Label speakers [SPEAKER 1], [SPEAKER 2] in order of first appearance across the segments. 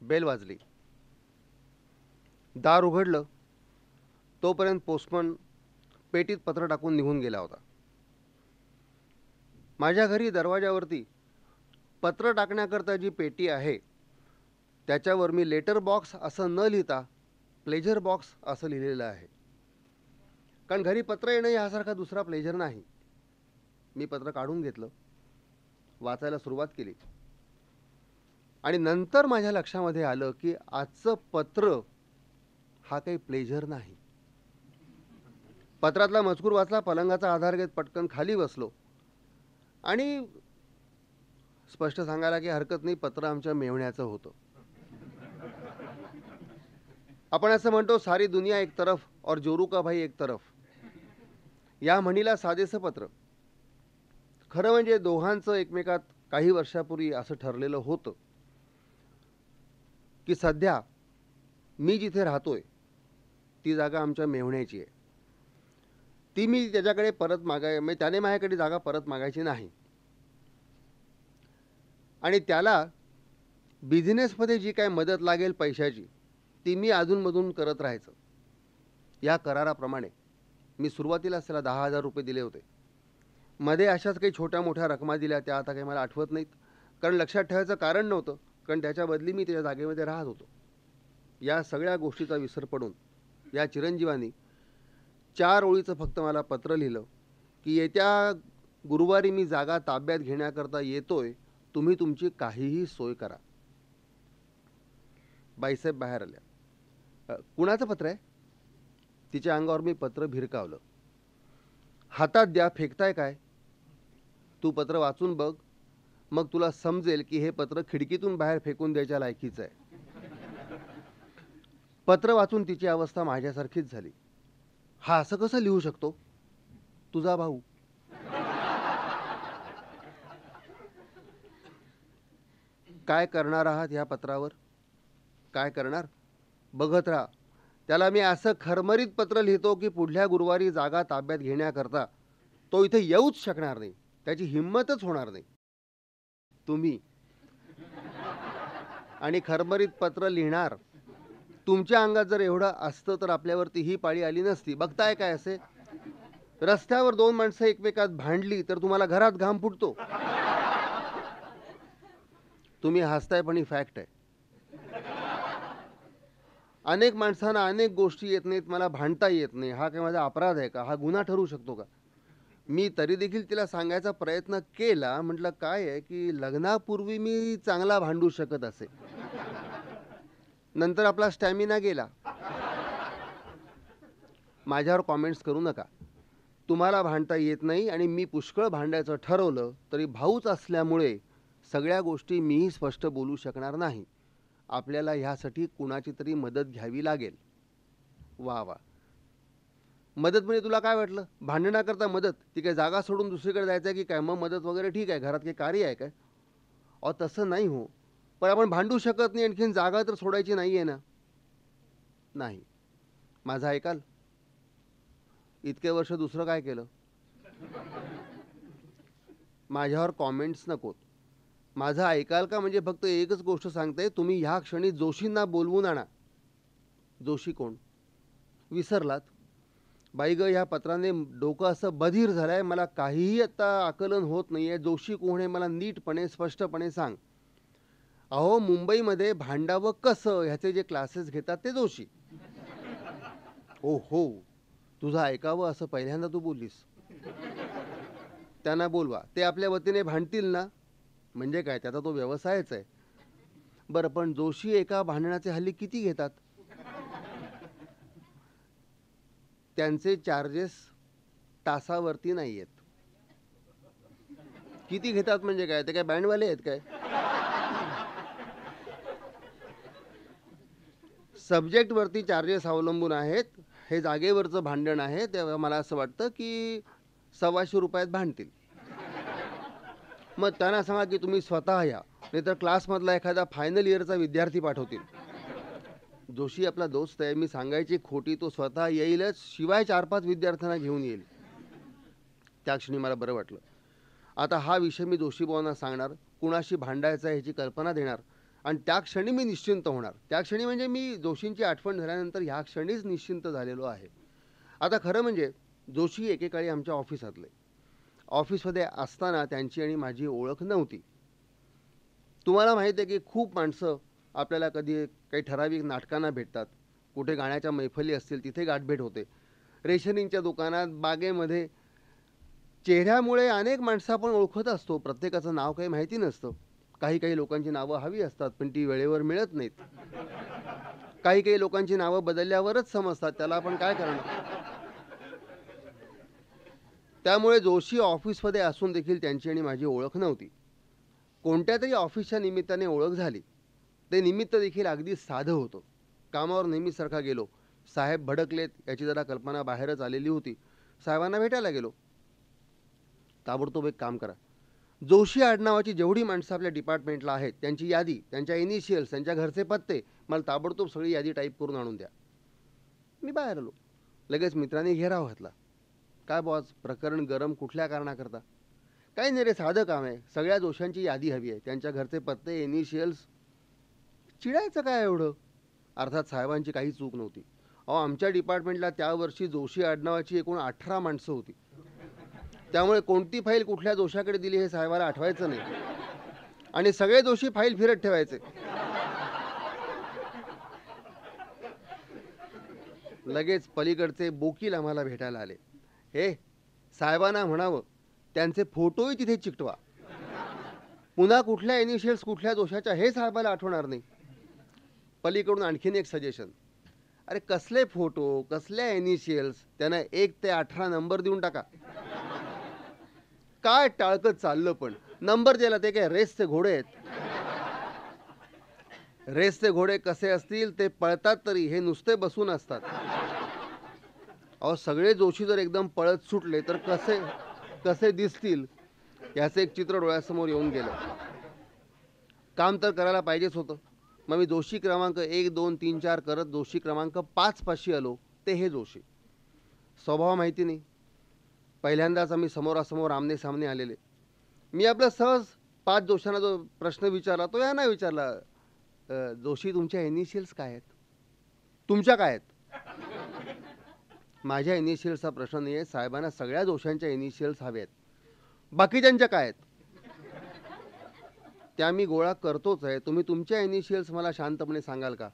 [SPEAKER 1] Bell वाजली. दार उघडलं. तोपर्यंत पोस्टमन पेटीत पत्र टाकून निघून गेला होता. माझ्या घरी दरवाजावरती पत्र टाकण्याकरता जी पेटी आहे त्याच्यावर मी लेटर बॉक्स असं न लिहिता प्लेजर बॉक्स असं लिहिलेलं आहे. कारण घरी पत्र येणं यासारखा दुसरा प्लेजर नाही. मी पत्र काढून घेतलं. वाचायला सुरुवात केली. आणि नंतर माझ्या लक्षामध्ये आलं की आजचं पत्र हा काही प्लेजर नाही. पत्रातला मजकूर वाचला पलंगाचा आधार घेत पटकन खाली बसलो. आणि स्पष्ट सांगायला की हरकत नाही पत्र आमच्या मेवण्याचं होतं. आपण असं म्हणतो सारी दुनिया एक तरफ और जोरू का भाई एक तरफ. या म्हणीला साधेसं पत्र. खरं म्हणजे दोघांचं एकमेकात काही वर्षापूर्वी असं ठरलेलं होतं. की सध्या मी जिथे राहतो आहे ती जागा आमच्या मेव्हण्याची आहे. ती मी त्याच्याकडे परत मागाय म्हणजे त्याने माझ्याकडे जागा परत मागायची नाही. आणि त्याला बिझनेसमध्ये जी काय मदत लागेल पैशाची ती मी अधूनमधून करत राहायचं. या कराराप्रमाणे मी सुरुवातीलाच त्याला दहा हजार रुपये दिले होते. मध्ये अशाच काही छोट्या मोठ्या रकमा दिल्या त्या आता काही मला आठवत नाहीत. कारण लक्षात ठेवायचं कारण नव्हतं. कारण त्याच्या बदली मी त्याच्या जागेमध्ये राहत होतो. या सगळ्या गोष्टीचा विसर पडून या चिरंजीवानी चार ओळीचं फक्त मला पत्र लिहिलं की येत्या गुरुवारी मी जागा ताब्यात घेण्याकरता येतोय तुम्ही तुमची काहीही सोय करा. बाईसाहेब बाहेर आल्या कुणाचं पत्र आहे? तिच्या अंगावर मी पत्र भिरकावलं. हातात द्या फेकताय काय? तू पत्र वाचून बघ. मग तुला समजेल की हे पत्र खिडकीतून बाहेर फेकून द्यायच्या लायकीचं आहे. पत्र वाचून तिची अवस्था माझ्यासारखीच झाली. हा असं कसं लिहू शकतो? तुझा भाऊ. काय करणार आहात ह्या पत्रावर? काय करणार? बघत राहा. त्याला मी असं खरमरीत पत्र लिहितो की पुढल्या गुरुवारी जागा ताब्यात घेण्याकरता तो इथे येऊच शकणार नाही. त्याची हिंमतच होणार नाही. तुम्ही. आणि खरमरीत पत्र लिहिणार. तुमच्या अंगात जर एवढं असतं तर आपल्यावरती ही पाळी आली नसती. बघताय काय असे? रस्त्यावर दोन माणसं एकमेकात भांडली तर तुम्हाला घरात घाम फुटतो. तुम्ही हसताय पण ही फॅक्ट आहे. अनेक माणसांना अनेक गोष्टी येत नाहीत मला भांडता येत नाही. हा काही माझा अपराध आहे का? हा गुन्हा ठरू शकतो का? मी तरी देखील तिला सांगायचा प्रयत्न केला. म्हटलं काय आहे की लग्नापूर्वी मी चांगला भांडू शकत असे. नंतर आपला स्टॅमिना गेला. माझ्यावर कॉमेंट्स करू नका. तुम्हाला भांडता येत नाही आणि मी पुष्कळ भांडायचं ठरवलं तरी भाऊच असल्यामुळे सगळ्या गोष्टी मीही स्पष्ट बोलू शकणार नाही. आपल्याला ह्यासाठी कुणाची तरी मदत घ्यावी लागेल. वा वा. मदत म्हणजे तुला काय वाटलं? भांडण्याकरता मदत. ती काय जागा सोडून दुसरीकडे जायचं आहे की काय? मग मदत वगैरे ठीक आहे. घरात काही कार्य आहे काय? अहो तसं नाही हो. पण आपण भांडू शकत नाही. आणखीन जागा तर सोडायची नाही आहे ना. नाही. माझं ऐकाल? इतके वर्ष दुसरं काय केलं? माझ्यावर कॉमेंट्स नकोत. माझं ऐकाल का? म्हणजे फक्त एकच गोष्ट सांगते. तुम्ही ह्या क्षणी जोशींना बोलवून आणा. जोशी कोण? विसरलात. बाई ग ह्या पत्राने डोकं असं बधीर झालं आहे मला काहीही आता आकलन होत नाही आहे जोशी कोण आहे मला नीटपणे स्पष्टपणे सांग. अहो मुंबईमध्ये भांडावं कसं? ह्याचे जे क्लासेस घेतात ते जोशी. ओ हो तुझं ऐकावं असं पहिल्यांदा तू बोललीस. त्यांना बोलवा. ते आपल्या वतीने भांडतील ना? म्हणजे काय? त्याचा तो व्यवसायच आहे. बरं पण जोशी एका भांडणाचे हल्ली किती घेतात? त्यांचे चार्जेस तासावरती नाही आहेत किती घेतात म्हणजे काय? ते काय बँडवाले आहेत काय? सब्जेक्टवरती चार्जेस अवलंबून आहेत. हे जागेवरचं भांडण आहे. तेव्हा मला असं वाटतं की सव्वाशे रुपयात भांडतील. मग त्यांना सांगा की तुम्ही स्वतः या. नाहीतर क्लासमधला एखादा फायनल इयरचा विद्यार्थी पाठवतील. जोशी आपला दोस्त आहे मी सांगायची खोटी तो स्वतः येईलच शिवाय चार पाच विद्यार्थ्यांना घेऊन येईल. त्या क्षणी मला बरं वाटलं. आता हा विषय मी जोशीभावांना सांगणार कुणाशी भांडायचा आहे ह्याची कल्पना देणार आणि त्या क्षणी मी निश्चिंत होणार. त्या क्षणी म्हणजे मी जोशींची आठवण झाल्यानंतर ह्या क्षणीच निश्चिंत झालेलो आहे. आता खरं म्हणजे जोशी एकेकाळी आमच्या ऑफिसातले. ऑफिसमध्ये असताना त्यांची आणि माझी ओळख नव्हती. तुम्हाला माहीत आहे की खूप माणसं आपल्याला कधी काही ठराविक नाटकांना भेटतात. कुठे गाण्याच्या मैफली असतील तिथे गाठभेट होते. रेशनिंगच्या दुकानात बागेमध्ये चेहऱ्यामुळे अनेक माणसं आपण ओळखत असतो. प्रत्येकाचं नाव काही माहिती नसतं. काही काही लोकांची नावं हवी असतात पण ती वेळेवर मिळत नाहीत. काही काही लोकांची नावं बदलल्यावरच समजतात. त्याला आपण काय करणार? त्यामुळे जोशी ऑफिसमध्ये असून देखील त्यांची आणि माझी ओळख नव्हती. कोणत्या तरी ऑफिसच्या निमित्ताने ओळख झाली. ते निमित्त देखील अगदी साधं होतं. कामावर नेहमीसारखा गेलो. साहेब भडकलेत याची जरा कल्पना बाहेरच आलेली होती. साहेबांना भेटायला गेलो. ताबडतोब एक काम करा. जोशी आडनावाची जेवढी माणसं आपल्या डिपार्टमेंटला आहेत त्यांची यादी त्यांच्या इनिशियल्स त्यांच्या घरचे पत्ते मला ताबडतोब सगळी यादी टाईप करून आणून द्या. मी बाहेर आलो. लगेच मित्रांनी घेराव घातला. काय बॉस प्रकरण गरम कुठल्या कारणाकरता? काही नाही रे साधं काम आहे. सगळ्या दोषांची यादी हवी आहे. त्यांच्या घरचे पत्ते इनिशियल्स चिडायचं काय एवढं? अर्थात साहेबांची काही चूक नव्हती. अहो आमच्या डिपार्टमेंटला त्या वर्षी जोशी आडनावाची एकूण अठरा माणसं होती. त्यामुळे कोणती फाईल कुठल्या दोषाकडे दिली हे साहेबाला आठवायचं नाही. आणि सगळे दोषी फाईल फिरत ठेवायचे. लगेच पलीकडचे बोकील आम्हाला भेटायला आले. हे साहेबांना म्हणावं त्यांचे फोटोही तिथे चिकटवा. पुन्हा कुठल्या इनिशियल्स कुठल्या दोषाच्या हे साहेबाला आठवणार नाही. पलीकडून आणखीन एक सजेशन अरे कसले फोटो कसल्या इनिशियल्स त्यांना एक ते अठरा नंबर देऊन टाका. काय टाळकं चाललं पण. नंबर दिला ते काय रेसचे घोडे आहेत. रेसचे घोडे कसे असतील ते पळतात तरी हे नुसते बसून असतात. अहो सगळे जोशी जर एकदम पळत सुटले तर कसे कसे दिसतील याचं एक चित्र डोळ्यासमोर येऊन गेलं. काम तर करायला पाहिजेच होतं. मग मी दोषी क्रमांक एक दोन तीन चार करत दोषी क्रमांक पाच पाशी आलो. ते हे जोशी स्वभाव माहिती नाही. पहिल्यांदाच आम्ही समोरासमोर आमने सामने आलेले. मी आपलं सहज पाच दोषांना जो प्रश्न विचारला तो या नाही विचारला जोशी तुमच्या इनिशियल्स काय आहेत? तुमच्या काय आहेत? माझ्या इनिशियल्सचा प्रश्न नाही आहे साहेबांना सगळ्या दोषांच्या इनिशियल्स हवे आहेत. बाकीच्यांच्या काय आहेत? त्या मी गोळा करतोच आहे. तुम्ही तुमच्या इनिशियल्स मला शांतपणे सांगाल का?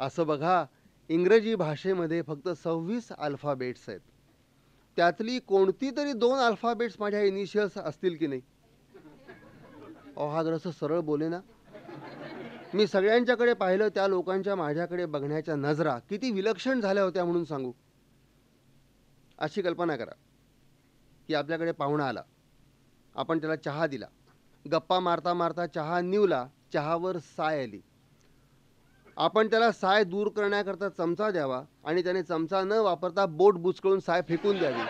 [SPEAKER 1] असं बघा इंग्रजी भाषेमध्ये फक्त सव्वीस अल्फाबेट्स आहेत. त्यातली कोणती तरी दोन अल्फाबेट्स माझ्या इनिशियल्स असतील की नाही? अहो हा जरासं सरळ बोले ना. मी सगळ्यांच्याकडे पाहिलं त्या लोकांच्या माझ्याकडे बघण्याच्या नजरा किती विलक्षण झाल्या होत्या म्हणून सांगू. अशी कल्पना करा की आपल्याकडे पाहुणा आला. आपण त्याला चहा दिला. गप्पा मारता मारता चहा निवला चहावर साय आली. आपण त्याला साय दूर करण्याकरता चमचा द्यावा आणि त्याने चमचा न वापरता बोट बुचकळून साय फेकून द्यावी.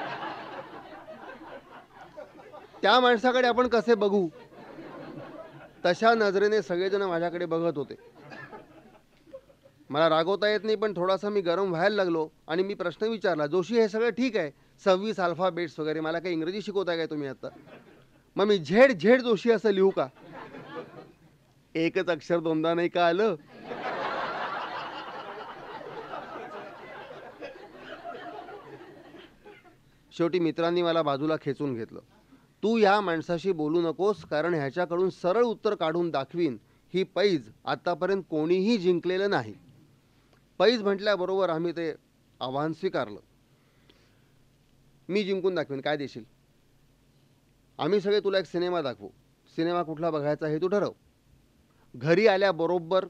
[SPEAKER 1] त्या माणसाकडे आपण कसे बघू? तशा नजरेने सगळेजण माझ्याकडे बघत होते. मला रागवता येत नाही पण थोडासा मी गरम व्हायला लागलो आणि मी प्रश्न विचारला जोशी हे सगळं ठीक आहे? सव्वीस अल्फाबेट्स वगैरे मला काही इंग्रजी शिकवताय काय तुम्ही आता? मग मी झेड झेड जोशी असं लिहू का? एकच अक्षर दोनदा नाही का आलं? शेवटी मित्रांनी मला बाजूला खेचून घेतलं. तू या माणसाशी बोलू नकोस कारण ह्याच्याकडून सरळ उत्तर काढून दाखवीन. ही पैज आतापर्यंत कोणीही जिंकलेलं नाही. पैज म्हटल्याबरोबर आम्ही ते आव्हान स्वीकारलं. मी जिंकून दाखवीन. काय देशील? आम्ही सगळे तुला एक सिनेमा दाखवू. सिनेमा कुठला बघायचा हे तू ठरव. घरी आल्याबरोबर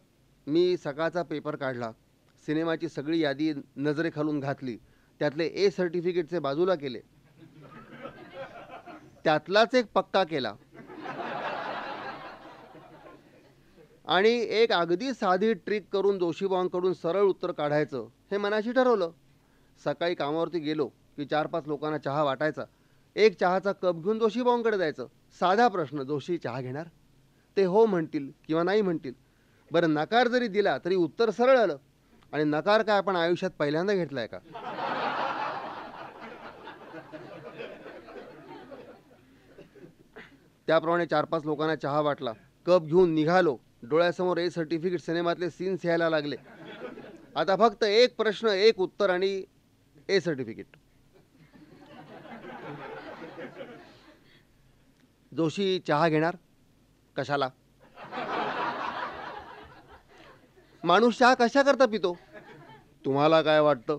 [SPEAKER 1] मी सकाळचा पेपर काढला. सिनेमाची सगळी यादी नजरेखालून घातली. त्यातले ए सर्टिफिकेटचे बाजूला केले. त्यातलाच एक पक्का केला. आणि एक अगदी साधी ट्रिक करून जोशीबावांकडून सरळ उत्तर काढायचं हे मनाशी ठरवलं. सकाळी कामावरती गेलो की चार पाच लोकांना चहा वाटायचा. एक चहाचा कप घेऊन जोशीबावांकडे जायचं. साधा प्रश्न जोशी चहा घेणार? ते हो म्हणतील किंवा नाही म्हणतील. बरं नकार जरी दिला तरी उत्तर सरळ आलं. आणि नकार काय आपण आयुष्यात पहिल्यांदा घेतलाय का? त्याप्रमाणे चार पाच लोकांना चहा वाटला. कप घेऊन निघालो. डोळ्यासमोर ए सर्टिफिकेट सिनेमातले सीन्स यायला लागले. आता फक्त एक प्रश्न एक उत्तर आणि ए सर्टिफिकेट जोशी चहा घेणार? कशाला? माणूस चहा कशा करता पितो? तुम्हाला काय वाटतं?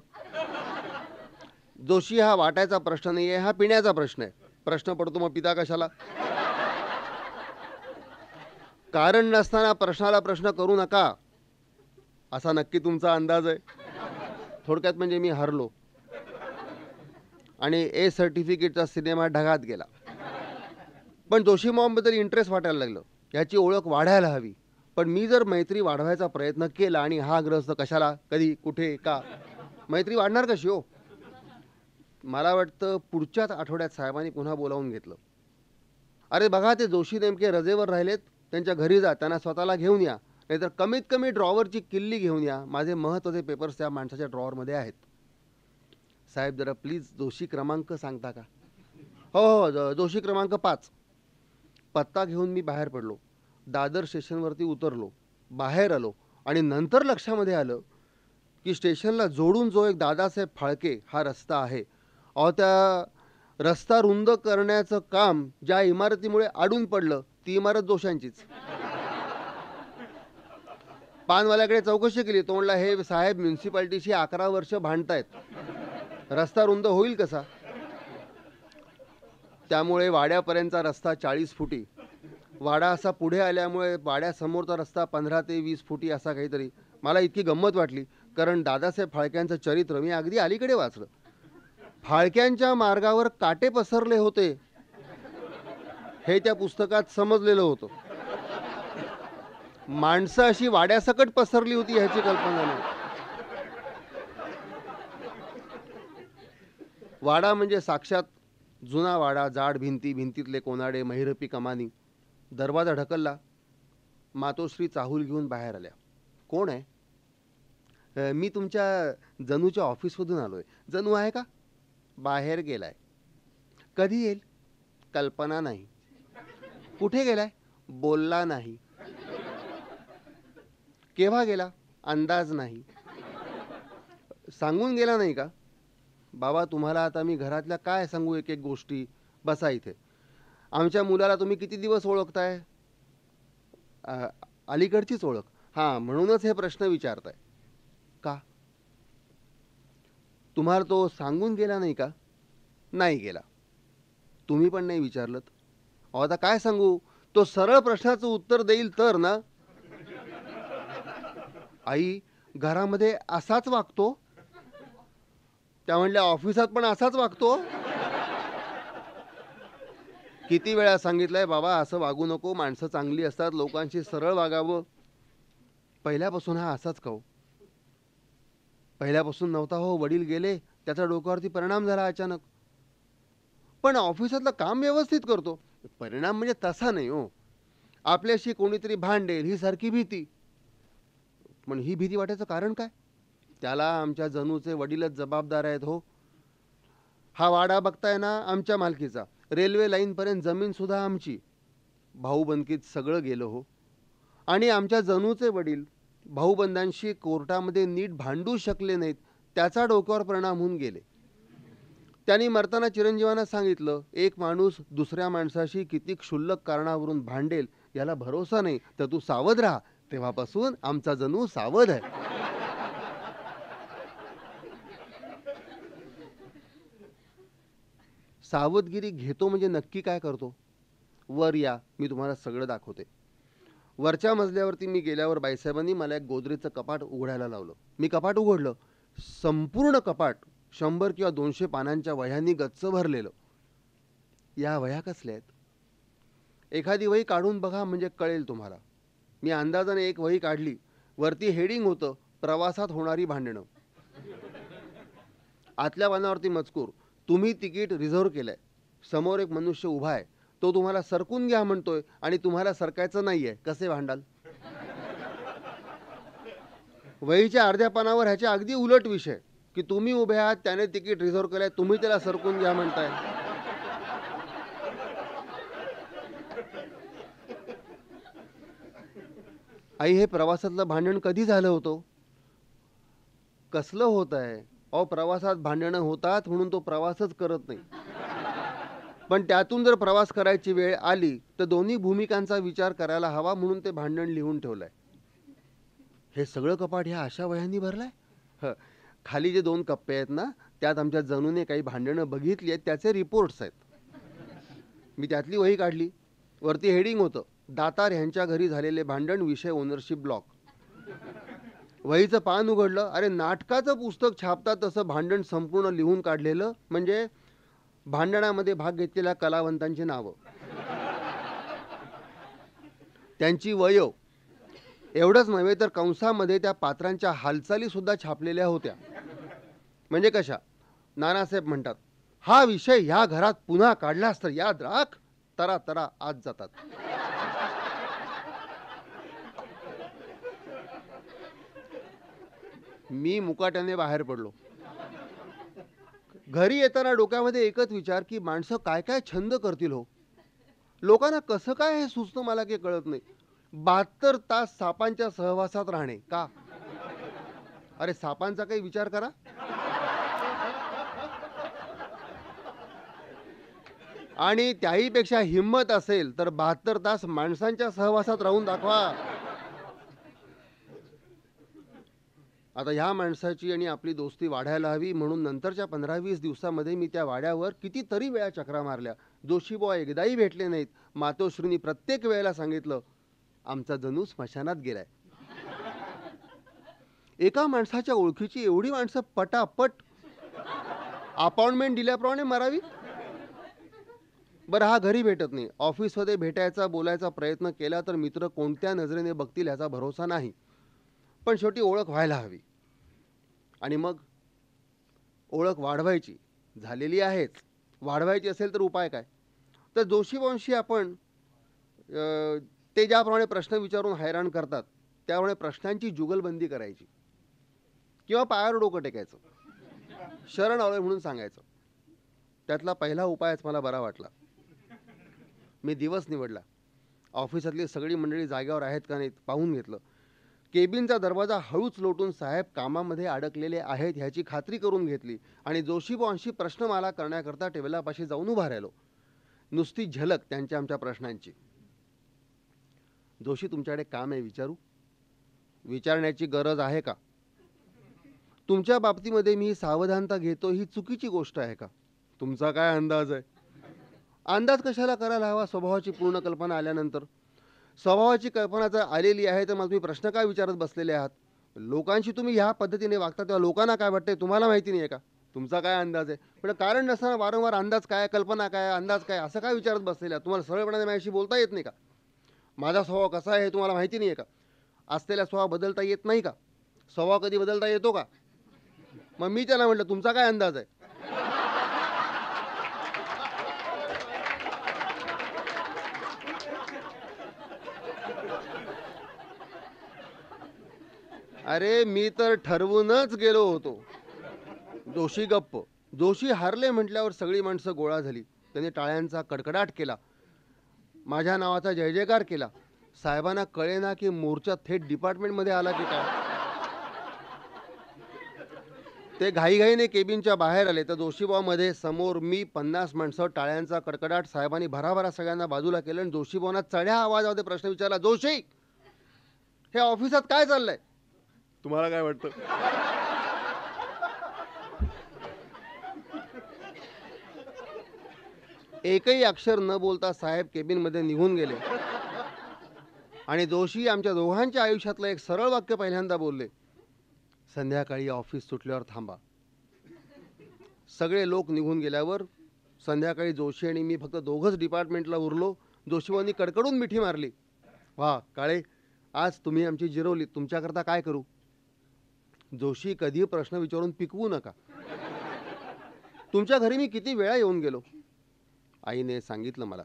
[SPEAKER 1] जोशी हा वाटायचा प्रश्न नाही आहे हा पिण्याचा प्रश्न आहे. प्रश्न पडतो मग पिता कशाला? कारण नसताना प्रश्नाला प्रश्न करू नका. असा नक्की तुमचा अंदाज आहे. थोडक्यात म्हणजे मी हरलो. आणि ए सर्टिफिकेटचा सिनेमा ढगात गेला. पण जोशी मॉमबद्दल इंटरेस्ट वाटायला लागलं. याची ओळख वाढायला हवी. पण मी जर मैत्री वाढवायचा प्रयत्न केला आणि हा ग्रस्त कशाला? कधी? कुठे? का? मैत्री वाढणार कशी हो? मला वाटतं पुढच्याच आठवड्यात साहेबांनी पुन्हा बोलावून घेतलं. अरे बघा ते जोशी नेमके रजेवर राहिलेत. त्यांच्या घरी जा. त्यांना स्वतःला घेऊन या. नाहीतर कमीत कमी ड्रॉवरची किल्ली घेऊन या. माझे महत्त्वाचे पेपर्स त्या माणसाच्या ड्रॉवरमध्ये आहेत. साहेब जरा प्लीज जोशी क्रमांक सांगता का? हो हो. हो. जोशी क्रमांक पाच. पत्ता घेऊन मी बाहेर पडलो. दादर स्टेशनवरती उतरलो. बाहेर आलो आणि नंतर लक्षामध्ये आलं की स्टेशनला जोडून जो एक दादासाहेब फाळके हा रस्ता आहे. अहो त्या रस्ता रुंद करण्याचं काम ज्या इमारतीमुळे आडून पडलं ती इमारत दोषांचीच पानवाल्याकडे चौकशी केली. तो म्हणला हे साहेब म्युन्सिपाल्टीशी अकरा वर्ष भांडतायत. रस्ता रुंद होईल कसा? त्यामुळे वाड्यापर्यंतचा रस्ता चाळीस फुटी. वाडा असा पुढे आल्यामुळे वाड्यासमोरचा रस्ता पंधरा ते वीस फुटी असा काहीतरी. मला इतकी गंमत वाटली कारण दादासाहेब फाळक्यांचं चरित्र मी अगदी अलीकडे वाचलं. फाळक्यांच्या मार्गावर काटे पसरले होते. हे त्या पुस्तकात समजलेलं होतं. माणसं अशी वाड्यासकट पसरली होती ह्याची कल्पना नाही. वाडा म्हणजे साक्षात जुना वाडा जाड भिंती भिंतीतले कोनाडे महिरपी कमानी. दरवाजा ढकलला. मातोश्री चाहूल घेऊन बाहेर आल्या. कोण आहे? मी तुमच्या जनूच्या ऑफिसमधून आलो आहे जनू आहे का? बाहेर गेलाय. कधी येईल? कल्पना नाही. कुठे गेलाय? बोलला नाही. केव्हा गेला? अंदाज नाही. सांगून गेला नाही का? बाबा तुम्हाला आता मी घरातल्या काय सांगू एक एक गोष्टी? बसा इथे. आमच्या मुलाला तुम्ही किती दिवस ओळखताय? अलीकडचीच ओळख. हां म्हणूनच हे प्रश्न विचारताय. का? तुम्हाला तो सांगून गेला नाही का? नाही गेला. तुम्ही पण नाही विचारलं अहो आता काय सांगू? तो सरळ प्रश्नाचं उत्तर देईल तर ना? आई घरामध्ये असाच वागतो? त्या म्हणल्या ऑफिसात पण असाच वागतो? किती वेळा सांगितलंय बाबा असं वागू नको. माणसं चांगली असतात. लोकांशी सरळ वागावं. पहिल्यापासून हा असाच का पहिल्यापासून नव्हता हो. वडील गेले. त्याचा डोक्यावरती परिणाम झाला अचानक. पण ऑफिसातलं काम व्यवस्थित करतो. परिणाम म्हणजे तसा नाही हो. आपल्याशी कोणीतरी भांडेल ही सारखी भीती. पण ही भीती वाटायचं कारण काय? त्याला आमच्या जणूचे वडीलच जबाबदार आहेत हो. हा वाडा बघताय ना आमच्या मालकीचा. रेल्वे लाईनपर्यंत जमीन सुद्धा आमची. भाऊबंदकीत सगळं गेलं हो. आणि आमच्या जणूचे वडील भाऊबंदांशी कोर्टामध्ये नीट भांडू शकले नाहीत त्याचा डोक्यावर परिणाम होऊन गेले. त्यांनी मरताना चिरंजीवांना सांगितलं एक माणूस दुसऱ्या माणसाशी किती क्षुल्लक कारणावरून भांडेल याला भरोसा नाही तर तू सावध राहा. तेव्हापासून आमचा जणू सावध आहे. सावधगिरी घेतो म्हणजे नक्की काय करतो? वर या मी तुम्हाला सगळं दाखवते. वरच्या मजल्यावरती मी गेल्यावर बाईसाहेबांनी मला एक गोदरेजचं कपाट उघडायला लावलं. मी कपाट उघडलं. संपूर्ण कपाट शंभर किंवा दोनशे पानांच्या वह्यांनी गच्च भरलेलं. या वह्या कसल्या आहेत? एखादी वही काढून बघा म्हणजे कळेल तुम्हाला. मी अंदाजाने एक वही काढली. वरती हेडिंग होतं प्रवासात होणारी भांडणं. आतल्या पानावरती मजकूर. तुम्ही तिकीट रिझर्व केलंय. समोर एक मनुष्य उभा आहे. तो तुम्हाला सरकून घ्या म्हणतोय आणि तुम्हाला सरकायचं नाही आहे कसे भांडाल? वहीच्या अर्ध्या पानावर ह्याच्या अगदी उलट विषय. की तुम्ही उभे आहात त्याने तिकीट रिझर्व केलंय तुम्ही त्याला सरकून घ्या म्हणताय. आई हे प्रवासातलं भांडण कधी झालं होतं? कसलं होत आहे अहो प्रवासात भांडणं होतात म्हणून तो प्रवासच करत नाही. पण त्यातून जर प्रवास करायची वेळ आली तर दोन्ही भूमिकांचा विचार करायला हवा म्हणून ते भांडण लिहून ठेवलंय. हे सगळं कपाट ह्या अशा वयांनी भरलाय? ह. खाली जे दोन कप्पे आहेत ना त्यात आमच्या जणूने काही भांडणं बघितली आहेत त्याचे रिपोर्ट्स आहेत. मी त्यातली वही काढली. वरती हेडिंग होतं दातार ह्यांच्या घरी झालेले भांडण विषय ओनरशिप ब्लॉक वहीचं पान उघडलं अरे नाटकाचं पुस्तक छापतात तसं भांडण संपूर्ण लिहून काढलेलं म्हणजे भांडणामध्ये भाग घेतलेल्या कलावंतांची नावं. त्यांची वयो. एवढंच नव्हे तर कंसामध्ये त्या पात्रांच्या हालचाली सुद्धा छापलेल्या होत्या. म्हणजे कशा? नानासाहेब म्हणतात हा विषय ह्या घरात पुन्हा काढलास तर याद राख तरा तरा आत जातात. मी मुकाट्याने बाहेर पडलो. घरी येताना डोक्यामध्ये एकच विचार की माणसं काय काय छंद करतील हो. लोकांना कसं काय हे सुचतं मला काही कळत नाही. बहात्तर तास सापांच्या सहवासात राहणे का? अरे सापांचा काही विचार करा. आणि त्याहीपेक्षा हिंमत असेल तर बहात्तर तास माणसांच्या सहवासात राहून दाखवा. आता ह्या माणसाची आणि आपली दोस्ती वाढायला हवी म्हणून नंतरच्या पंधरा वीस दिवसामध्ये मी त्या वाड्यावर कितीतरी वेळा चक्रा मारल्या. जोशीबुवा एकदाही भेटले नाहीत. मातोश्रीनी प्रत्येक वेळेला सांगितलं आमचा जणू स्मशानात गेलाय. एका माणसाच्या ओळखीची एवढी माणसं पटापट अपॉइंटमेंट दिल्याप्रमाणे मरावी? बरं हा घरी भेटत नाही. ऑफिसमध्ये भेटायचा बोलायचा प्रयत्न केला तर मित्र कोणत्या नजरेने बघतील ह्याचा भरोसा नाही. पण शेवटी ओळख व्हायला हवी. आणि मग ओळख वाढवायची. झालेली आहेच. वाढवायची असेल तर उपाय काय? तर जोशीवंशी आपण ते ज्याप्रमाणे प्रश्न विचारून हैराण करतात त्याप्रमाणे प्रश्नांची जुगलबंदी करायची. किंवा पायावर डोकं टेकायचं. शरण आलोय म्हणून सांगायचं. त्यातला पहिला उपायच मला बरा वाटला. मी दिवस निवडला. ऑफिसातली सगळी मंडळी जागेवर आहेत का नाहीत पाहून घेतलं. केबिनचा दरवाजा हळूच लोटून साहेब कामामध्ये अडकलेले आहेत ह्याची खात्री करून घेतली आणि जोशीबॉंशी प्रश्नमाला करण्याकरता टेबलापाशी जाऊन उभा राहिलो. नुसती झलक त्यांच्या आमच्या प्रश्नांची. जोशी तुमच्याकडे काम आहे विचारू? विचारण्याची गरज आहे का? तुमच्या बाबतीमध्ये मी सावधानता घेतो ही चुकीची गोष्ट आहे का? तुमचा काय अंदाज आहे? अंदाज कशाला करायला हवा? स्वभावाची पूर्ण कल्पना आल्यानंतर. स्वभावाची कल्पना जर आलेली आहे तर मग तुम्ही प्रश्न काय विचारत बसलेले आहात? लोकांशी तुम्ही ह्या पद्धतीने वागता तेव्हा लोकांना काय वाटतंय? तुम्हाला माहिती नाही आहे का? तुमचा काय अंदाज आहे? पण कारण नसताना वारंवार अंदाज काय कल्पना काय अंदाज काय असं काय विचारत बसलेलं आहे तुम्हाला सरळपणाने माझ्याशी बोलता येत नाही का? माझा स्वभाव कसा आहे हे तुम्हाला माहिती नाही आहे का? असलेला स्वभाव बदलता येत नाही का? स्वभाव कधी बदलता येतो का? मग मी त्यांना म्हटलं तुमचा काय अंदाज आहे? अरे मी तर ठरवूनच गेलो होतो. जोशी गप्प. जोशी हारले म्हटल्यावर सगळी माणसं गोळा झाली. त्यांनी टाळ्यांचा कडकडाट केला. माझ्या नावाचा जय जयकार केला. साहेबांना कळेना की मोर्चा थेट डिपार्टमेंटमध्ये आला की काय? ते घाईघाईने केबिनच्या बाहेर आले. तर जोशीबामध्ये समोर मी पन्नास माणसं टाळ्यांचा कडकडाट साहेबांनी भराभरा सगळ्यांना बाजूला केलं आणि जोशीबावना चढ्या आवाजामध्ये प्रश्न विचारला जोशी हे ऑफिसात काय चाललंय? तुम्हाला काय वाटतं? एकही अक्षर न बोलता साहेब केबिनमध्ये निघून गेले. आणि जोशी आमच्या दोघांच्या आयुष्यातलं एक सरळ वाक्य पहिल्यांदा बोलले. संध्याकाळी ऑफिस सुटल्यावर थांबा. सगळे लोक निघून गेल्यावर संध्याकाळी जोशी आणि मी फक्त दोघंच डिपार्टमेंटला उरलो. जोशीबांनी कडकडून मिठी मारली. वा काळे आज तुम्ही आमची जिरवली. तुमच्याकरता काय करू? जोशी कधी प्रश्न विचारून पिकवू नका. तुमच्या घरी मी किती वेळा येऊन गेलो? आईने सांगितलं मला.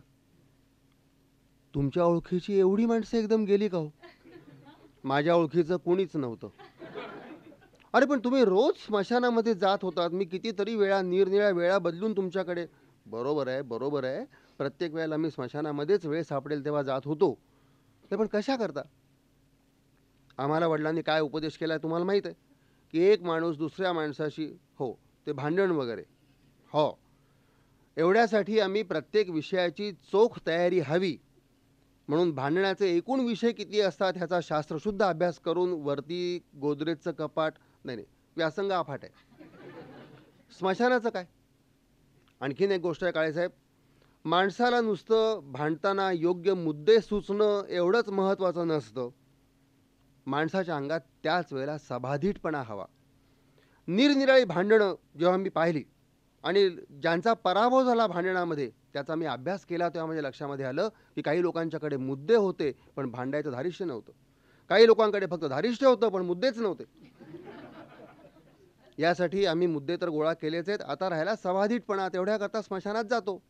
[SPEAKER 1] तुमच्या ओळखीची एवढी माणसं एकदम गेली का हो? माझ्या ओळखीचं कोणीच नव्हतं. अरे पण तुम्ही रोज स्मशानामध्ये जात होतात. मी कितीतरी वेळा निरनिळ्या वेळा बदलून तुमच्याकडे. बरोबर आहे बरोबर आहे. प्रत्येक वेळेला मी स्मशानामध्येच वेळ सापडेल तेव्हा जात होतो. ते पण कशा करता? आम्हाला वडिलांनी काय उपदेश केला आहे तुम्हाला माहीत आहे? की एक माणूस दुसऱ्या माणसाशी हो ते भांडण वगैरे. हो. एवढ्यासाठी आम्ही प्रत्येक विषयाची चोख तयारी हवी. म्हणून भांडण्याचे एकूण विषय किती असतात ह्याचा शास्त्रशुद्ध अभ्यास करून वरती गोदरेजचं कपाट नाही नाही व्यासंग अफाट आहे. स्मशानाचं काय? आणखीन एक गोष्ट आहे काळेसाहेब माणसाला नुसतं भांडताना योग्य मुद्दे सुचणं एवढंच महत्त्वाचं नसतं. माणसाच्या अंगात त्याच वेळेला सभाधीटपणा हवा. निरनिराळी भांडणं जेव्हा मी पाहिली आणि ज्यांचा पराभव झाला भांडणामध्ये त्याचा मी अभ्यास केला तेव्हा माझ्या लक्षामध्ये आलं की काही लोकांच्याकडे मुद्दे होते पण भांडायचं धारिष्य नव्हतं. काही लोकांकडे फक्त धारिष्य होतं पण मुद्देच नव्हते. यासाठी आम्ही मुद्दे तर गोळा केलेच आहेत. आता राहायला सभाधितपणा तेवढ्याकरता स्मशानात जातो.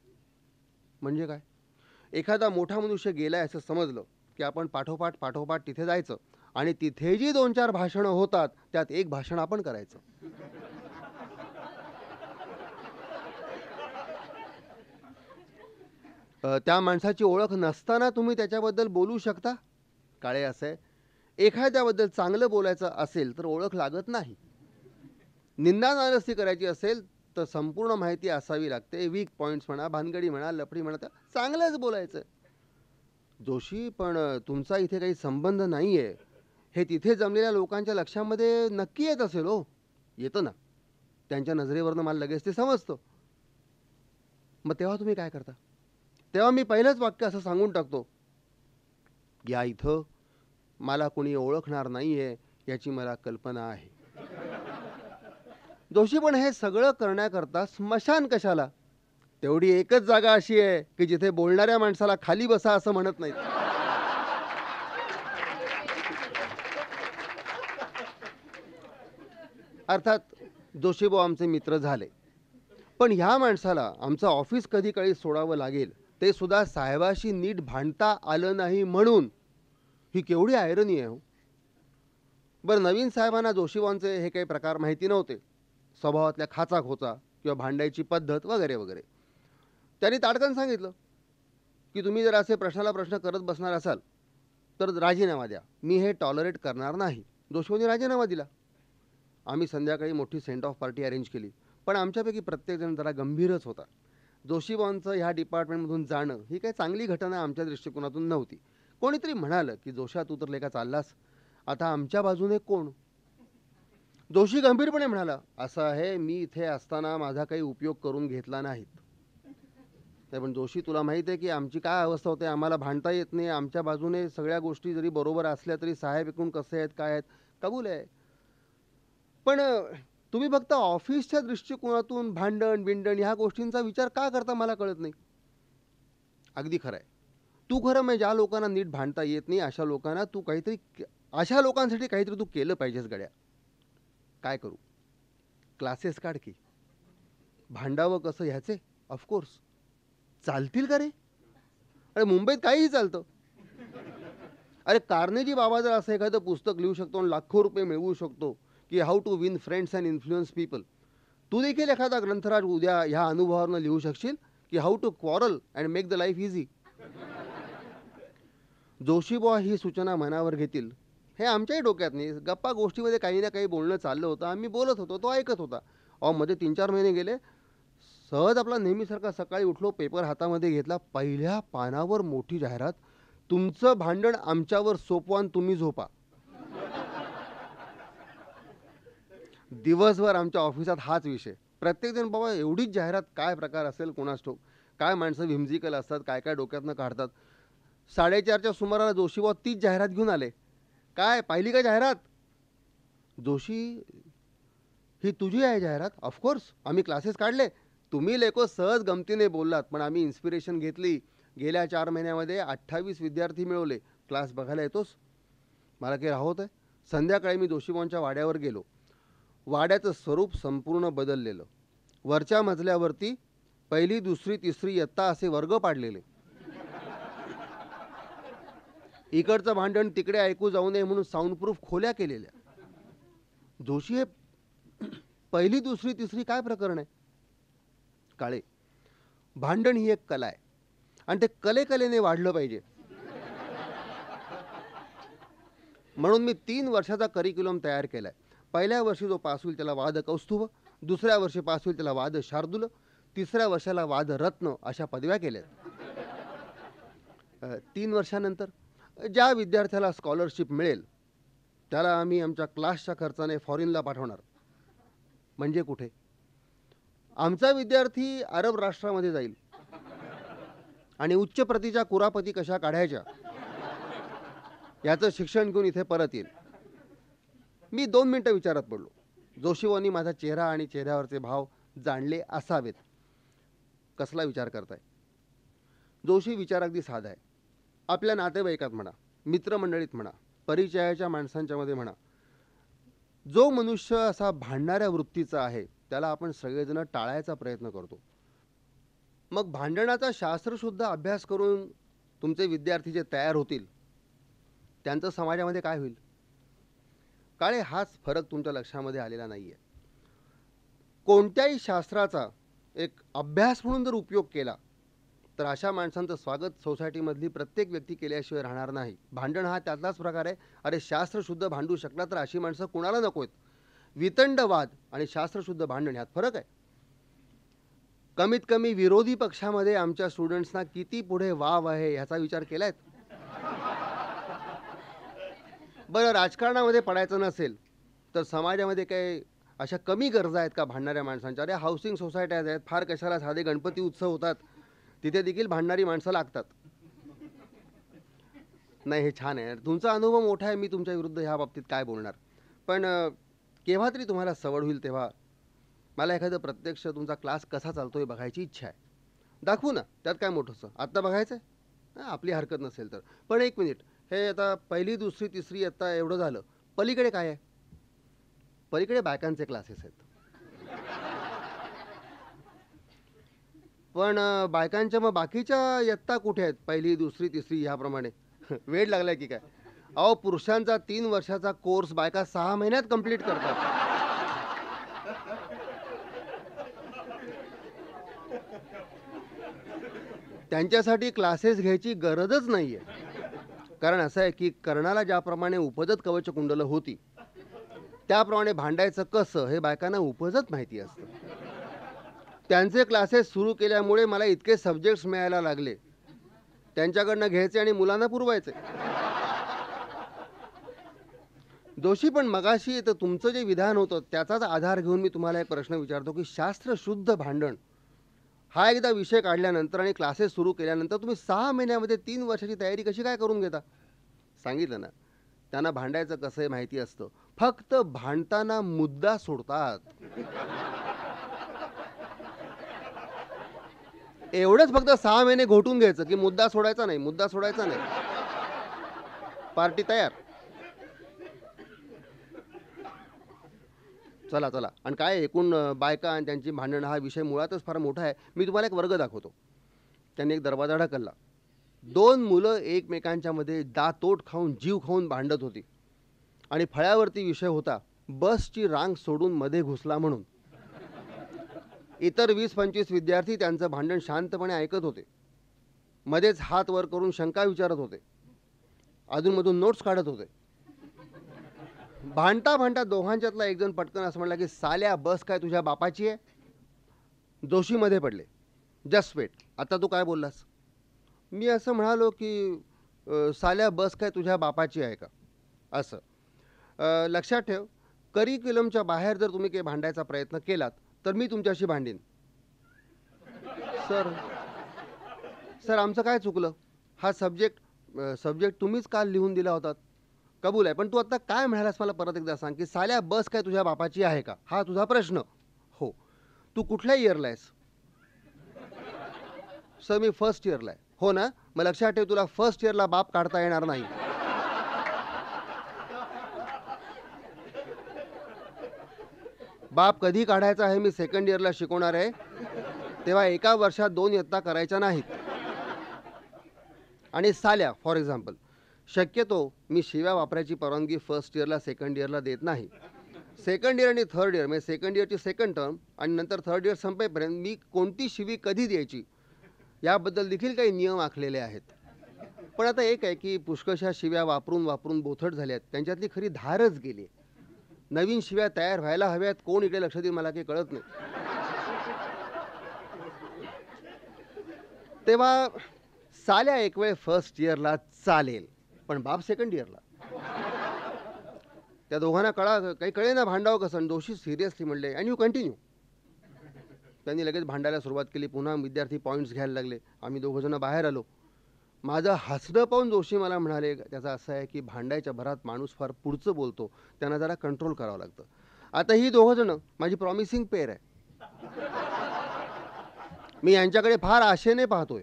[SPEAKER 1] म्हणजे काय? एखादा मोठा मनुष्य गेलाय असं समजलं की आपण पाठोपाठ पाठोपाठ तिथे जायचं. आणि तिथे जी दोन चार भाषणं होतात त्यात एक भाषण आपण करायचं. त्या माणसाची ओळख नसताना तुम्ही त्याच्याबद्दल बोलू शकता? काळे असं आहे एखाद्याबद्दल चांगलं बोलायचं असेल तर ओळख लागत नाही. निंदा नारस्ती करायची असेल तर संपूर्ण माहिती असावी लागते. वीक पॉईंट्स म्हणा भानगडी म्हणा लफडी म्हणा तर चांगलंच बोलायचं. जोशी पण तुमचा इथे काही संबंध नाही आहे हे तिथे जमलेल्या लोकांच्या लक्षामध्ये नक्की येत असेल हो. येतं ना. त्यांच्या नजरेवरनं मला लगेच ते समजतं. मग तेव्हा तुम्ही काय करता? तेव्हा मी पहिलंच वाक्य असं सांगून टाकतो. या इथं मला कोणी ओळखणार नाही आहे याची मला कल्पना आहे. जोशी पण हे सगळं करण्याकरता स्मशान कशाला? तेवढी एकच जागा अशी आहे की जिथे बोलणाऱ्या माणसाला खाली बसा असं म्हणत नाही अर्थात जोशीभाऊ आमचे मित्र झाले. पण ह्या माणसाला आमचं ऑफिस कधी काळी सोडावं लागेल ते सुद्धा साहेबाशी नीट भांडता आलं नाही म्हणून. ही केवढी आयरनी आहे हो. बरं नवीन साहेबांना जोशीबांचे हे काही प्रकार माहिती नव्हते. स्वभावातल्या खाचा खोचा किंवा भांडायची पद्धत वगैरे वगैरे. त्यांनी ताडकन सांगितलं की तुम्ही जर असे प्रश्नाला प्रश्न करत बसणार असाल तर राजीनामा द्या. मी हे टॉलरेट करणार नाही. जोशीबांनी राजीनामा दिला. आम्ही संध्याकाळी मोठी सेंट ऑफ पार्टी अरेंज केली. पण आमच्यापैकी प्रत्येकजण जरा गंभीरच होता. जोशीबांचं ह्या डिपार्टमेंटमधून जाणं ही काही चांगली घटना आमच्या दृष्टिकोनातून नव्हती. कोणीतरी म्हणालं की जोशात उतरले का चाललास. आता आमच्या बाजूने कोण? जोशी गंभीरपणे म्हणाला असं आहे मी इथे असताना माझा काही उपयोग करून घेतला नाहीत. नाही पण जोशी तुला माहीत आहे की आमची काय अवस्था होते? आम्हाला भांडता येत नाही. आमच्या बाजूने सगळ्या गोष्टी जरी बरोबर असल्या तरी साहेब एकूण कसे आहेत काय आहेत? कबूल आहे. पण अ, तुम्ही फक्त ऑफिसच्या दृष्टिकोनातून भांडण बिंडण ह्या गोष्टींचा विचार का करता मला कळत नाही? अगदी खरं आहे. तू खरं म्हणजे ज्या लोकांना नीट भांडता येत नाही अशा लोकांना तू काहीतरी अशा लोकांसाठी काहीतरी तू केलं पाहिजेस गड्या. काय करू? क्लासेस काढ की. भांडावं कसं ह्याचे? ऑफकोर्स चालतील का रे? अरे मुंबईत काहीही चालतं. अरे कार्नेजी बाबा जर असं एखादं पुस्तक लिहू शकतो आणि लाखो रुपये मिळवू शकतो की how to win friends and influence people तू देखील एखादा ग्रंथराज उद्या ह्या अनुभवावरनं लिहू शकशील की how to quarrel and make the life easy जोशीबॉ ही सूचना मनावर घेतील. हे आमच्याही डोक्यात नाही. गप्पा गोष्टीमध्ये काही ना काही बोलणं चाललं होतं. आम्ही बोलत होतो तो ऐकत होता. अहो मध्ये तीन चार महिने गेले. सहज आपला नेहमीसारखा सकाळी उठलो पेपर हातामध्ये घेतला. पहिल्या पानावर मोठी जाहिरात. तुमचं भांडण आमच्यावर सोपवान तुम्ही झोपा. दिवसभर आमच्या ऑफिसात हाच विषय. प्रत्येकजण बाबा एवढीच जाहिरात काय प्रकार असेल कोणास ठोक काय माणसं व्हिमजिकल असतात? काय काय डोक्यातनं काढतात? साडेचारच्या सुमाराला जोशीबा तीच जाहिरात घेऊन आले. काय पाहिली का जाहिरात? जोशी ही तुझी आहे जाहिरात? ऑफकोर्स आम्ही क्लासेस काढले. तुम्ही लेको सहज गमतीने बोललात पण आम्ही इन्स्पिरेशन घेतली. गेल्या चार महिन्यामध्ये अठ्ठावीस विद्यार्थी मिळवले. क्लास बघायला येतोस? मला काही राहत आहे संध्याकाळी मी जोशीबांच्या वाड्यावर गेलो. वाड्याचं स्वरूप संपूर्ण बदललेलं. वरच्या मजल्यावरती पहिली दुसरी तिसरी इयत्ता असे वर्ग पाडलेले. इकडचं भांडण तिकडे ऐकू जाऊ नये म्हणून साऊंडप्रूफ खोल्या केलेल्या. जोशी हे पहिली दुसरी तिसरी काय प्रकरण आहे? काळे भांडण ही एक कला आहे. आणि ते कले कलेने वाढलं पाहिजे. म्हणून मी तीन वर्षाचा करिक्युलम तयार केला पहिल्या वर्षी जो पास होईल त्याला वाद कौस्तुभ दुसऱ्या वर्षी पास होईल त्याला वाद शार्दूल तिसऱ्या वर्षाला वाद रत्न अशा पदव्या केल्या तीन वर्षानंतर ज्या विद्यार्थ्याला स्कॉलरशिप मिळेल त्याला आम्ही आमच्या क्लासच्या खर्चाने फॉरेनला पाठवणार. म्हणजे कुठे? आमचा विद्यार्थी अरब राष्ट्रामध्ये जाईल. आणि उच्च प्रतीच्या कुरापती कशा काढायच्या? याचं शिक्षण घेऊन इथे परत येईल. मी दोन मिनटं विचारात पडलो. जोशीवानी माझा चेहरा आणि चेहऱ्यावरचे भाव जाणले असावेत. कसला विचार करताय? जोशी विचार अगदी साधा आहे. आपल्या नातेवाईकात म्हणा मित्रमंडळीत म्हणा परिचयाच्या माणसांच्यामध्ये म्हणा जो मनुष्य असा भांडणाऱ्या वृत्तीचा आहे त्याला आपण सगळेजण टाळायचा प्रयत्न करतो. मग भांडणाचा शास्त्रशुद्ध अभ्यास करून तुमचे विद्यार्थी जे तयार होतील त्यांचं समाजामध्ये काय होईल? काळे हाच फरक तुमच्या लक्षामध्ये आलेला नाही आहे कोणत्याही शास्त्राचा एक अभ्यास म्हणून जर उपयोग केला तर अशा माणसांचं स्वागत सोसायटीमधली प्रत्येक व्यक्ती केल्याशिवाय राहणार नाही. भांडण हा त्यातलाच प्रकार आहे. अरे शास्त्रशुद्ध भांडू शकला तर अशी माणसं कुणाला नको आहेत? वितंडवाद आणि शास्त्रशुद्ध भांडण ह्यात फरक आहे. कमीत कमी विरोधी पक्षामध्ये आमच्या स्टुडंट्सना किती पुढे वाव आहे ह्याचा विचार केला आहे बरं राजकारणामध्ये पडायचं नसेल तर समाजामध्ये काही अशा कमी गरजा आहेत का भांडणाऱ्या माणसांच्या? अरे हाऊसिंग सोसायट्याज आहेत फार कशाला साधे गणपती उत्सव होतात तिथे देखील भांडणारी माणसं लागतात. नाही हे छान आहे. तुमचा अनुभव मोठा आहे मी तुमच्या विरुद्ध ह्या बाबतीत काय बोलणार? पण केव्हा तरी तुम्हाला सवड होईल तेव्हा. मला एखादं प्रत्यक्ष तुमचा क्लास कसा चालतो हे बघायची इच्छा आहे. दाखवू ना त्यात काय मोठंसं. आत्ता बघायचं आहे आपली हरकत नसेल तर. पण एक मिनिट हे आता पहिली दुसरी तिसरी आता एवढं झालं. पलीकडे काय आहे? पलीकडे बायकांचे क्लासेस आहेत. पण बायकांच्या मग बाकीच्या इयत्ता कुठे आहेत? पहिली दुसरी तिसरी ह्याप्रमाणे. वेळ लागलाय की काय? अहो पुरुषांचा तीन वर्षाचा कोर्स बायका सहा महिन्यात कंप्लीट करतात. त्यांच्यासाठी क्लासेस घ्यायची गरजच नाही आहे कारण असं आहे की कर्णाला ज्याप्रमाणे उपजत कवच कुंडलं होती त्याप्रमाणे भांडायचं कसं हे बायकांना उपजत माहिती असतं. त्यांचे क्लासेस सुरू केल्यामुळे मला इतके सब्जेक्ट्स मिळायला लागले. त्यांच्याकडनं घ्यायचे आणि मुलांना पुरवायचे. दोषी पण मगाशी तर तुमचं जे विधान होतं त्याचाच आधार घेऊन मी तुम्हाला एक प्रश्न विचारतो की शास्त्रशुद्ध भांडण हा एकदा विषय काढल्यानंतर आणि क्लासेस सुरू केल्यानंतर तुम्ही सहा महिन्यामध्ये तीन वर्षाची तयारी कशी काय करून घेता? सांगितलं ना. त्यांना भांडायचं कसं आहे माहिती असतं. फक्त भांडताना मुद्दा सोडतात. एवढंच फक्त सहा महिने घोटून घ्यायचं की मुद्दा सोडायचा नाही मुद्दा सोडायचा नाही. पार्टी तयार. चला चला. आणि काय एकूण बायका आणि त्यांची भांडणं हा विषय मुळातच फार मोठा आहे. मी तुम्हाला एक वर्ग दाखवतो. त्यांनी एक दरवाजा ढकलला. दोन मुलं एकमेकांच्यामध्ये दातोट खाऊन जीव खाऊन भांडत होती. आणि फळ्यावरती विषय होता बसची रांग सोडून मध्ये घुसला म्हणून. इतर वीस पंचवीस विद्यार्थी त्यांचं भांडण शांतपणे ऐकत होते. मध्येच हात वर करून शंका विचारत होते. अधूनमधून नोट्स काढत होते. भांडता भांडता दोघांच्यातला एक जण पटकन असं म्हटलं की साल्या बस काय तुझ्या बापाची आहे? जोशीमध्ये पडले. जस्ट वेट आता तू काय बोललास? मी असं म्हणालो की साल्या बस काय तुझ्या बापाची आहे का? असं. लक्षात ठेव करिक्युलमच्या बाहेर जर तुम्ही काही भांडायचा प्रयत्न केलात तर मी तुमच्याशी भांडीन. सर सर आमचं काय चुकलं? हा सब्जेक्ट सब्जेक्ट तुम्हीच काल लिहून दिला होता कबूल आहे. पण तू आता काय म्हणालास मला परत एकदा सांग की साल्या बस काय तुझ्या बापाची आहे का? हा तुझा प्रश्न. हो. तू कुठल्या इयरला आहेस? सर मी फर्स्ट इयरला आहे. हो ना? मग लक्षात ठेव तुला फर्स्ट इयरला बाप काढता येणार नाही. बाप कधी काढायचा आहे मी सेकंड इयरला शिकवणार आहे. तेव्हा एका वर्षात दोन इयत्ता करायच्या नाहीत. आणि साल्या फॉर एक्झाम्पल शक्यतो मी शिव्या वापरायची परवानगी फर्स्ट इयरला सेकंड इयरला देत नाही. सेकंड इयर आणि थर्ड इयर म्हणजे सेकंड इयरची सेकंड टर्म आणि नंतर थर्ड इयर संपेपर्यंत मी कोणती शिवी कधी द्यायची? याबद्दल देखील काही नियम आखलेले आहेत. पण आता एक आहे की पुष्कळशा शिव्या वापरून वापरून बोथट झाल्यात त्यांच्यातली खरी धारच गेली नवीन शिव्या तयार व्हायला हव्यात कोण इकडे लक्ष देईल मला काही कळत नाही. तेव्हा साल्या एक वेळ फर्स्ट इयरला चालेल. पण बाप सेकंड इयरला त्या दोघांना कळा काही कळे ना भांडावं कसं. आणि दोषी सिरियसली म्हणले अँड यू कंटिन्यू त्यांनी लगेच भांडायला सुरुवात केली. पुन्हा विद्यार्थी पॉईंट्स घ्यायला लागले. आम्ही दोघंजणं बाहेर आलो. माझं हसणं पाहून जोशी मला म्हणाले त्याचा असं आहे की भांडायच्या भरात माणूस फार पुढचं बोलतो. त्यांना जरा कंट्रोल करावं लागतं. आता ही दोघंजणं माझी प्रॉमिसिंग पेअर आहे. मी यांच्याकडे फार आशेने पाहतोय.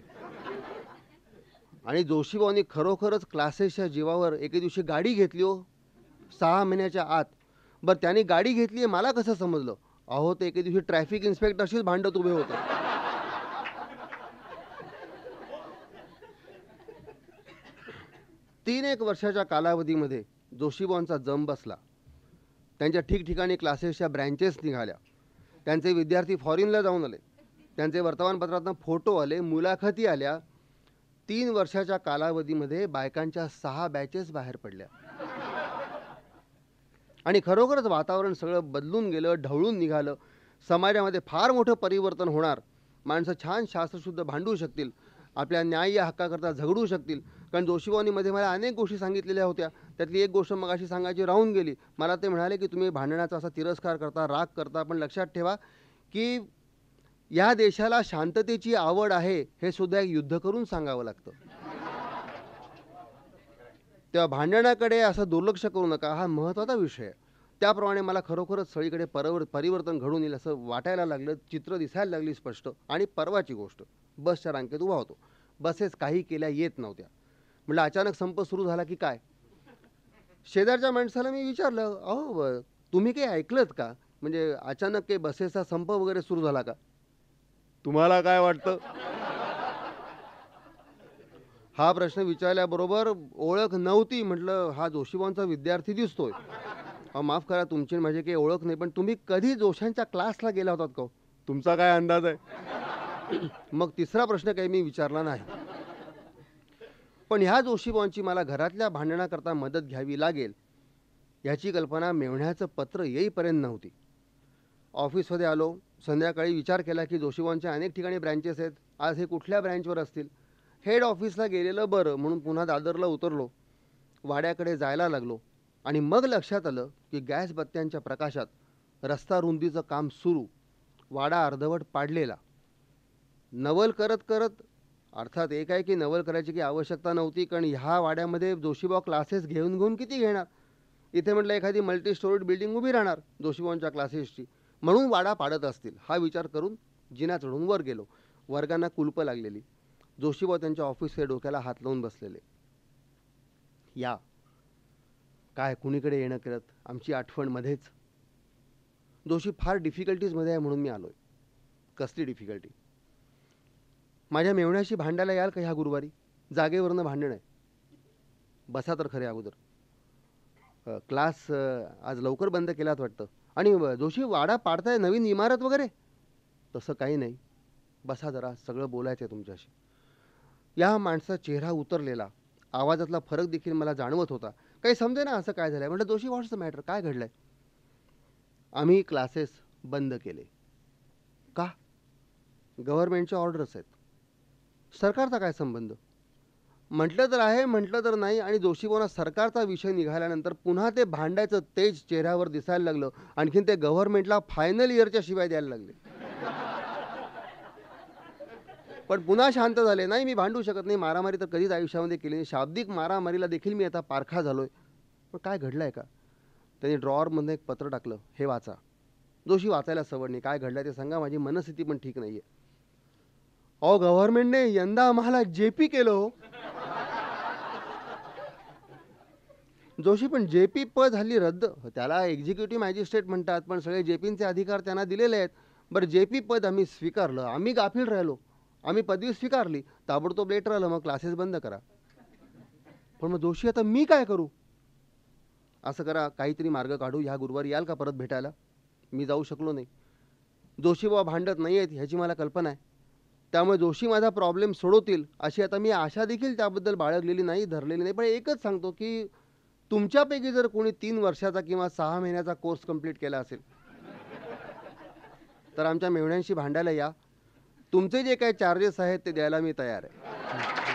[SPEAKER 1] आणि जोशीभाऊनी खरोखरच क्लासेसच्या जीवावर एके दिवशी गाडी घेतली हो. सहा महिन्याच्या आत. बरं त्यांनी गाडी घेतली आहे मला कसं समजलं? अहो ते एके दिवशी ट्रॅफिक इन्स्पेक्टरशीच भांडत उभे होते. तीन एक वर्षाच्या कालावधीमध्ये जोशीबांचा जम बसला. त्यांच्या ठिकठिकाणी क्लासेसच्या ब्रँचेस निघाल्या. त्यांचे विद्यार्थी फॉरेनला जाऊन आले. त्यांचे वर्तमानपत्रातनं फोटो आले मुलाखती आल्या तीन वर्षाच्या कालावधीमध्ये बायकांच्या सहा बॅचेस बाहेर पडल्या. आणि खरोखरच वातावरण सगळं बदलून गेलं ढवळून निघालं. समाजामध्ये फार मोठं परिवर्तन होणार. माणसं छान शास्त्रशुद्ध भांडू शकतील. आपल्या न्याय या हक्काकरता झगडू शकतील. कारण जोशीभावनीमध्ये मला अनेक गोष्टी सांगितलेल्या होत्या. त्यातली एक गोष्ट मगाशी सांगायची राहून गेली. मला ते म्हणाले की तुम्ही भांडणाचा असा तिरस्कार करता राग करता पण लक्षात ठेवा की या देशाला शांततेची आवड आहे हे सुद्धा एक युद्ध करून सांगावं लागतं. तेव्हा भांडणाकडे असं दुर्लक्ष करू नका हा महत्त्वाचा विषय आहे. त्याप्रमाणे मला खरोखरच सगळीकडे परवर परिवर्तन घडून येईल असं वाटायला लागलं चित्र दिसायला लागली स्पष्ट आणि परवाची गोष्ट बसच्या रांकेत उभा होतो. बसेस काही केल्या येत नव्हत्या. म्हटलं अचानक संप सुरू झाला की काय? शेजारच्या माणसाला मी विचारलं अहो तुम्ही काही ऐकलंत का? म्हणजे अचानक काही बसेसचा संप वगैरे सुरू झाला का? तुम्हाला काय वाटतं? हा प्रश्न विचारल्याबरोबर ओळख नव्हती म्हटलं हा जोशीबांचा विद्यार्थी दिसतोय. माफ करा तुमची माझी काही ओळख नाही पण तुम्ही कधी जोशांच्या क्लासला गेला होतात का हो? तुमचा काय अंदाज आहे? मग तिसरा प्रश्न काही मी विचारला नाही. पण ह्या जोशीबांची मला घरातल्या भांडणाकरता मदत घ्यावी लागेल याची कल्पना मेवण्याचं पत्र येईपर्यंत नव्हती. ऑफिसमध्ये आलो संध्याकाळी विचार केला की जोशीबांच्या अनेक ठिकाणी ब्रँचेस आहेत. आज हे कुठल्या ब्रँचवर असतील? हेड ऑफिसला गेलेलं बरं म्हणून पुन्हा दादरला उतरलो. वाड्याकडे जायला लागलो. आणि मग लक्षात आलं की गॅस बत्त्यांच्या प्रकाशात रस्ता रुंदीचं काम सुरू. वाडा अर्धवट पाडलेला. नवल करत करत अर्थात एक आहे की नवल करायची की आवश्यकता नव्हती कारण ह्या वाड्यामध्ये जोशीबा क्लासेस घेऊन घेऊन किती घेणार? इथे म्हटलं एखादी मल्टी स्टोरीड बिल्डिंग उभी राहणार जोशीबांच्या क्लासेसची म्हणून वाडा पाडत असतील हा विचार करून जिना चढून वर गेलो. वर्गांना कुलपं लागलेली. जोशीबाव त्यांच्या ऑफिसच्या डोक्याला हात लावून बसलेले. या. काय कुणीकडे येणं करत? आमची आठवण मध्येच. जोशी फार डिफिकल्टीजमध्ये आहे म्हणून मी आलो आहे कसली डिफिकल्टी माझ्या मेवण्याशी भांडायला याल का ह्या गुरुवारी? जागेवरनं भांडण आहे. बसा तर खरे अगोदर. क्लास आज लवकर बंद केलात वाटतं. आणि जोशी वाडा पाडताय नवीन इमारत वगैरे? तसं काही नाही. बसा जरा सगळं बोलायचं आहे तुमच्याशी. या माणसाचा चेहरा उतरलेला. आवाजातला फरक देखील मला जाणवत होता. काही समजे ना असं काय झालंय? म्हटलं जोशी व्हॉट्स मॅटर काय घडलंय? आम्ही क्लासेस बंद केले. का? गव्हर्मेंटच्या ऑर्डर्स आहेत. सरकारचा काय संबंध? म्हटलं तर आहे म्हटलं तर नाही आणि जोशीबोना सरकारचा विषय निघाल्यानंतर पुन्हा ते भांडायचं तेज चेहऱ्यावर दिसायला लागलं. आणखीन ते गव्हर्नमेंटला फायनल इयरच्या शिवाय द्यायला लागले. पण पुन्हा शांत झाले. नाही मी भांडू शकत नाही. मारामारी तर कधीच आयुष्यामध्ये केली नाही. शाब्दिक मारामारीला देखील मी आता पारखा झालोय. पण काय घडलं आहे का? त्यांनी ड्रॉवरमध्ये एक पत्र टाकलं. हे वाचा. जोशी वाचायला सवड नाही. काय घडलं ते सांगा. माझी मनस्थिती पण ठीक नाही आहे अहो गव्हर्नमेंटने यंदा आम्हाला जे पी केलं हो जोशी पण जे पी पद हल्ली रद्द. त्याला एक्झिक्युटिव्ह मॅजिस्ट्रेट म्हणतात पण सगळे जे पींचे अधिकार त्यांना दिलेले आहेत. बरं जे पी पद आम्ही स्वीकारलं. आम्ही गाफील राहिलो. आम्ही पदवी स्वीकारली. ताबडतोब लेटर आलं मग क्लासेस बंद करा. पण मग जोशी आता मी काय करू? असं करा काहीतरी मार्ग काढू. ह्या गुरुवारी याल का परत भेटायला? मी जाऊ शकलो नाही. जोशी बाबा भांडत नाही आहेत ह्याची मला कल्पना आहे. त्यामुळे जोशी माझा प्रॉब्लेम सोडवतील अशी आता मी आशा देखील त्याबद्दल बाळगलेली नाही धरलेली नाही. पण एकच सांगतो की तुमच्यापैकी जर कोणी तीन वर्षाचा किंवा सहा महिन्याचा कोर्स कंप्लीट केला असेल तर आमच्या मेव्हण्यांशी भांडायला या. तुमचे जे काही चार्जेस आहेत ते द्यायला मी तयार आहे.